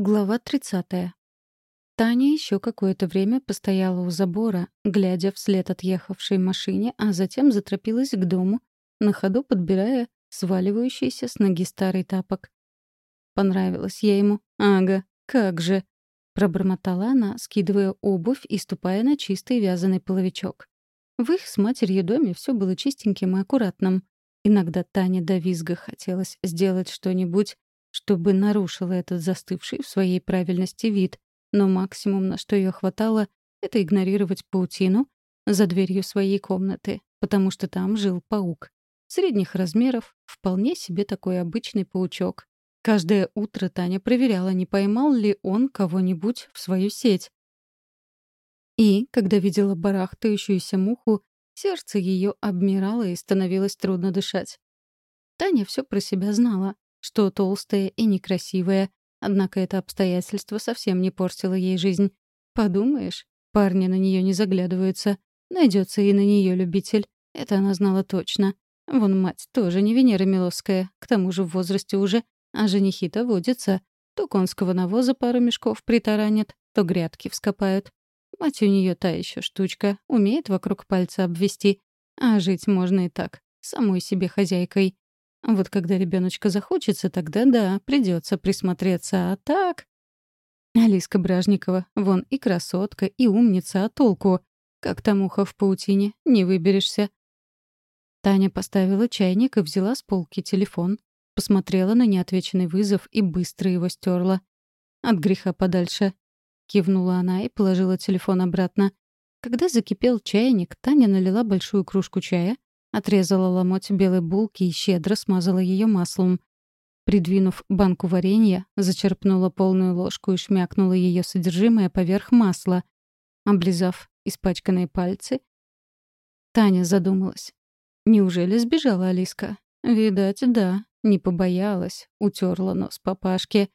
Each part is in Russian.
Глава 30. Таня еще какое-то время постояла у забора, глядя вслед отъехавшей машине, а затем заторопилась к дому, на ходу подбирая сваливающийся с ноги старый тапок. Понравилось я ему. Ага, как же. Пробормотала она, скидывая обувь и ступая на чистый вязаный половичок. В их с матерью доме все было чистеньким и аккуратным. Иногда Тане до визга хотелось сделать что-нибудь, чтобы нарушила этот застывший в своей правильности вид, но максимум, на что ее хватало, это игнорировать паутину за дверью своей комнаты, потому что там жил паук. Средних размеров, вполне себе такой обычный паучок. Каждое утро Таня проверяла, не поймал ли он кого-нибудь в свою сеть. И, когда видела барахтающуюся муху, сердце ее обмирало и становилось трудно дышать. Таня все про себя знала что толстая и некрасивая, однако это обстоятельство совсем не портило ей жизнь. Подумаешь, парни на нее не заглядываются. Найдется и на нее любитель. Это она знала точно. Вон мать тоже не Венера Миловская, к тому же в возрасте уже, а женихи-то водятся. То конского навоза пару мешков притаранят, то грядки вскопают. Мать у нее та еще штучка, умеет вокруг пальца обвести. А жить можно и так, самой себе хозяйкой. Вот когда ребеночка захочется, тогда да, придется присмотреться, а так... Алиска Бражникова, вон и красотка, и умница, а толку? Как там ухо в паутине, не выберешься. Таня поставила чайник и взяла с полки телефон. Посмотрела на неотвеченный вызов и быстро его стерла. «От греха подальше», — кивнула она и положила телефон обратно. Когда закипел чайник, Таня налила большую кружку чая, Отрезала ломоть белой булки и щедро смазала ее маслом. Придвинув банку варенья, зачерпнула полную ложку и шмякнула ее содержимое поверх масла. Облизав испачканные пальцы, Таня задумалась. Неужели сбежала Алиска? Видать, да. Не побоялась, утерла нос папашке.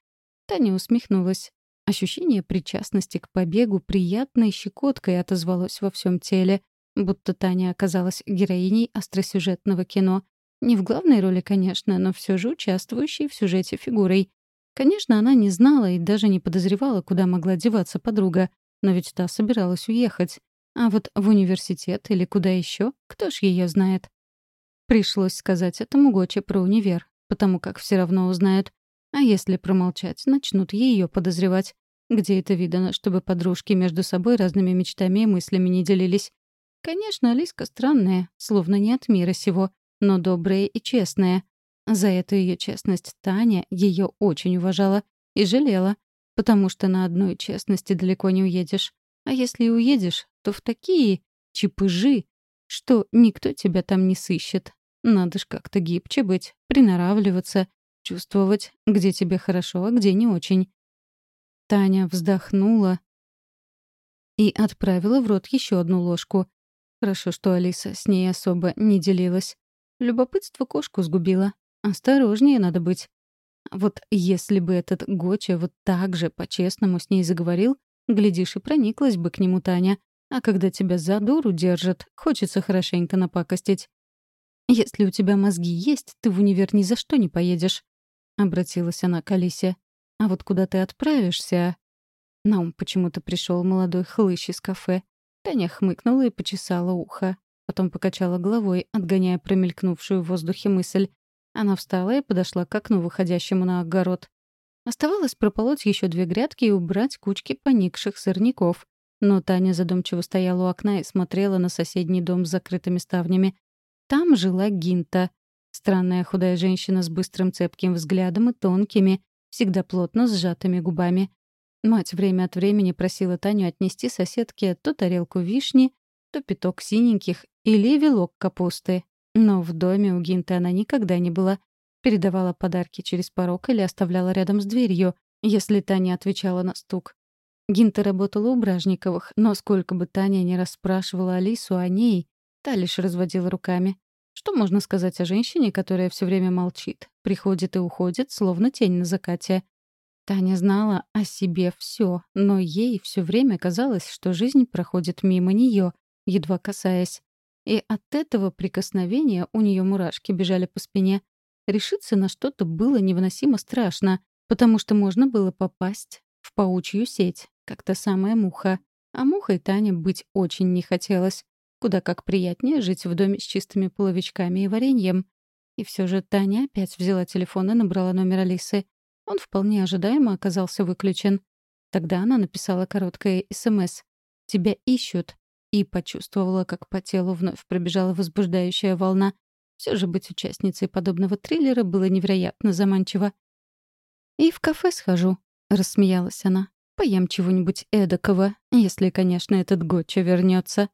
Таня усмехнулась. Ощущение причастности к побегу приятной щекоткой отозвалось во всем теле. Будто Таня оказалась героиней остросюжетного кино. Не в главной роли, конечно, но все же участвующей в сюжете фигурой. Конечно, она не знала и даже не подозревала, куда могла деваться подруга, но ведь та собиралась уехать. А вот в университет или куда еще, кто ж ее знает? Пришлось сказать этому Гоче про универ, потому как все равно узнают. А если промолчать, начнут ее подозревать. Где это видано, чтобы подружки между собой разными мечтами и мыслями не делились? Конечно, Алиска странная, словно не от мира сего, но добрая и честная. За эту ее честность Таня ее очень уважала и жалела, потому что на одной честности далеко не уедешь. А если и уедешь, то в такие чипыжи, что никто тебя там не сыщет. Надо ж как-то гибче быть, приноравливаться, чувствовать, где тебе хорошо, а где не очень. Таня вздохнула и отправила в рот еще одну ложку. Хорошо, что Алиса с ней особо не делилась. Любопытство кошку сгубило. Осторожнее надо быть. Вот если бы этот Гоча вот так же по-честному с ней заговорил, глядишь, и прониклась бы к нему Таня. А когда тебя за дуру держат, хочется хорошенько напакостить. «Если у тебя мозги есть, ты в универ ни за что не поедешь», — обратилась она к Алисе. «А вот куда ты отправишься?» На ум почему-то пришел молодой хлыщ из кафе. Таня хмыкнула и почесала ухо. Потом покачала головой, отгоняя промелькнувшую в воздухе мысль. Она встала и подошла к окну, выходящему на огород. Оставалось прополоть еще две грядки и убрать кучки поникших сорняков. Но Таня задумчиво стояла у окна и смотрела на соседний дом с закрытыми ставнями. Там жила Гинта. Странная худая женщина с быстрым цепким взглядом и тонкими, всегда плотно сжатыми губами. Мать время от времени просила Таню отнести соседке то тарелку вишни, то пяток синеньких или вилок капусты. Но в доме у Гинты она никогда не была. Передавала подарки через порог или оставляла рядом с дверью, если Таня отвечала на стук. Гинта работала у Бражниковых, но сколько бы Таня ни расспрашивала Алису о ней, та лишь разводила руками. Что можно сказать о женщине, которая все время молчит, приходит и уходит, словно тень на закате? Таня знала о себе все, но ей все время казалось, что жизнь проходит мимо нее, едва касаясь. И от этого прикосновения у нее мурашки бежали по спине. Решиться на что-то было невыносимо страшно, Потому что можно было попасть в паучью сеть, как та самая муха. А мухой Таня быть очень не хотелось. Куда как приятнее жить в доме с чистыми половичками и вареньем. И все же Таня опять взяла телефон и набрала номер Алисы. Он вполне ожидаемо оказался выключен. Тогда она написала короткое СМС. «Тебя ищут». И почувствовала, как по телу вновь пробежала возбуждающая волна. Все же быть участницей подобного триллера было невероятно заманчиво. «И в кафе схожу», — рассмеялась она. «Поем чего-нибудь эдакого, если, конечно, этот Гоча вернется.